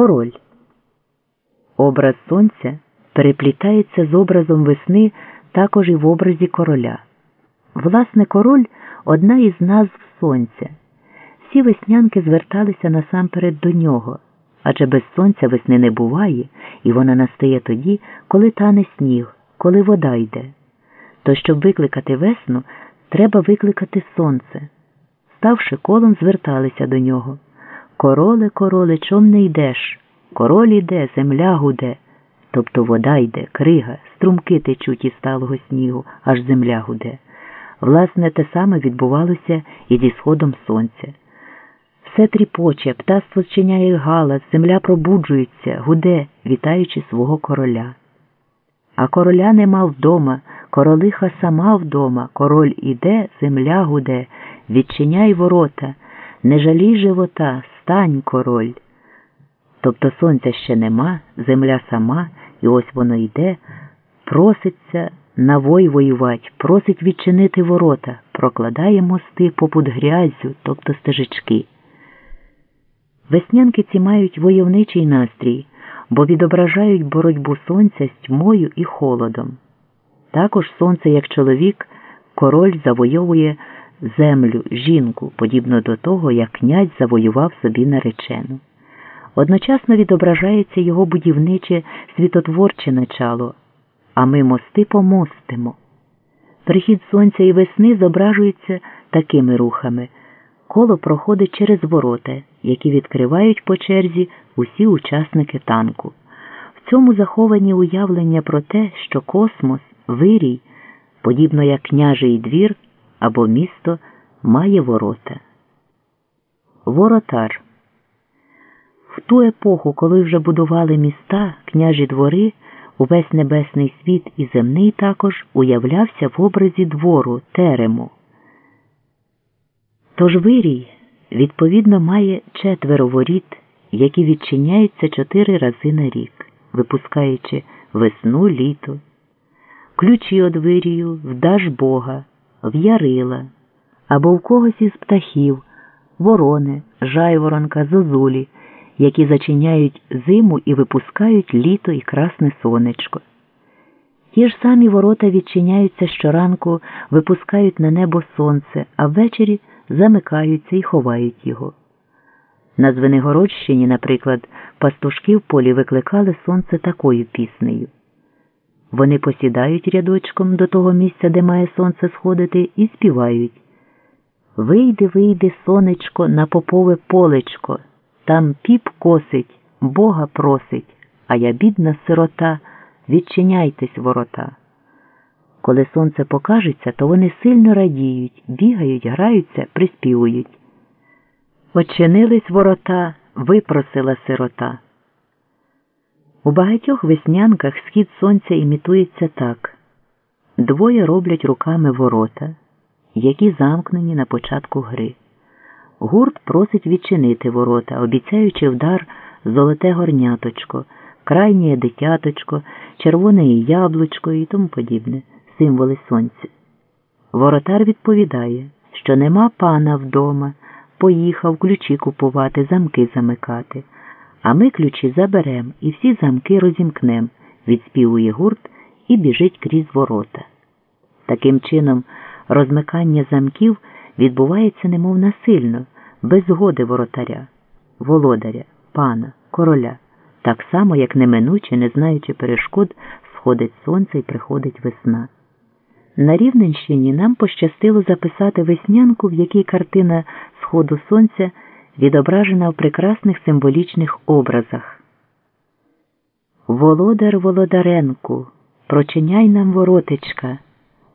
Король. Образ сонця переплітається з образом весни також і в образі короля. Власне, король одна із назв сонця. Всі веснянки зверталися насамперед до нього, адже без сонця весни не буває, і вона настає тоді, коли тане сніг, коли вода йде. То, щоб викликати весну, треба викликати сонце. Ставши колом, зверталися до нього. Короле, короле, чом не йдеш? Король іде, земля гуде, тобто вода йде, крига, струмки течуть із сталого снігу, аж земля гуде. Власне, те саме відбувалося і зі сходом сонця. Все тріпоче, птаство зчиняє галас, земля пробуджується, гуде, вітаючи свого короля. А короля нема вдома, королиха сама вдома, король іде, земля гуде, відчиняй ворота, не жалій живота, стань король. Тобто сонця ще нема, земля сама, і ось воно йде, проситься на вой воювать, просить відчинити ворота, прокладає мости попут грязю, тобто стежечки. Веснянки ці мають войовничий настрій, бо відображають боротьбу сонця з тьмою і холодом. Також сонце, як чоловік, король завойовує землю, жінку, подібно до того, як князь завоював собі наречену. Одночасно відображається його будівниче світотворче начало, а ми мости помостимо. Прихід сонця і весни зображується такими рухами. Коло проходить через ворота, які відкривають по черзі усі учасники танку. В цьому заховані уявлення про те, що космос, вирій, подібно як княжий двір або місто, має ворота. Воротар. В ту епоху, коли вже будували міста, княжі двори, увесь небесний світ і земний також уявлявся в образі двору, терему. Тож вирій, відповідно, має четверо воріт, які відчиняються чотири рази на рік, випускаючи весну літо, ключі од вирію вдаж Бога, в ярила або в когось із птахів, ворони, жайворонка, зозулі, які зачиняють зиму і випускають літо і красне сонечко. Ті ж самі ворота відчиняються щоранку, випускають на небо сонце, а ввечері замикаються і ховають його. На Звенигородщині, наприклад, пастушки в полі викликали сонце такою піснею. Вони посідають рядочком до того місця, де має сонце сходити, і співають. Вийди, вийди, сонечко, на попове полечко, там піп косить, Бога просить, а я, бідна сирота, відчиняйтесь ворота. Коли сонце покажеться, то вони сильно радіють, бігають, граються, приспівують. Очинились ворота, випросила сирота. У багатьох веснянках схід сонця імітується так двоє роблять руками ворота, які замкнені на початку гри. Гурт просить відчинити ворота, обіцяючи вдар золоте горняточко, крайнє дитяточко, червоне яблучко і тому подібне символи сонця. Воротар відповідає, що нема пана вдома, поїхав ключі купувати, замки замикати. А ми ключі заберем і всі замки розімкнем, відспівує гурт і біжить крізь ворота. Таким чином, розмикання замків відбувається немов насильно, без згоди воротаря, володаря, пана, короля, так само, як неминуче, не знаючи перешкод, сходить сонце і приходить весна. На Рівненщині нам пощастило записати веснянку, в якій картина сходу сонця відображена в прекрасних символічних образах. Володар Володаренку, прочиняй нам воротечка,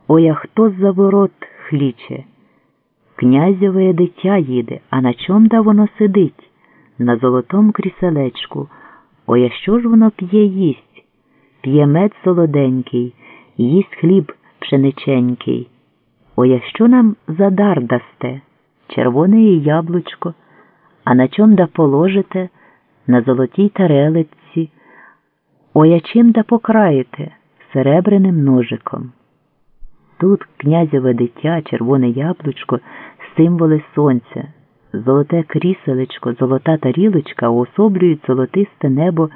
а хто за ворот хліче. Князьове дитя їде, а на чом да воно сидить? На золотом кріселечку. А що ж воно п'є їсть? П'є мед солоденький, їсть хліб пшениченький. А що нам за дар дасте? Червоне яблучко. А на чом да положите? На золотій тарелиці, оячим а да покраєте серебряним ножиком. Тут князеве дитя, червоне яблучко, символи сонця, Золоте кріселечко, золота тарілочка уособлюють золотисте небо